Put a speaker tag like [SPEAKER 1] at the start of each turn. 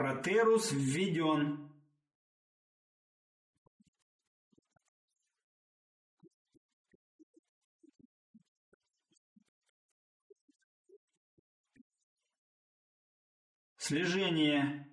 [SPEAKER 1] Протерус введен. Слежение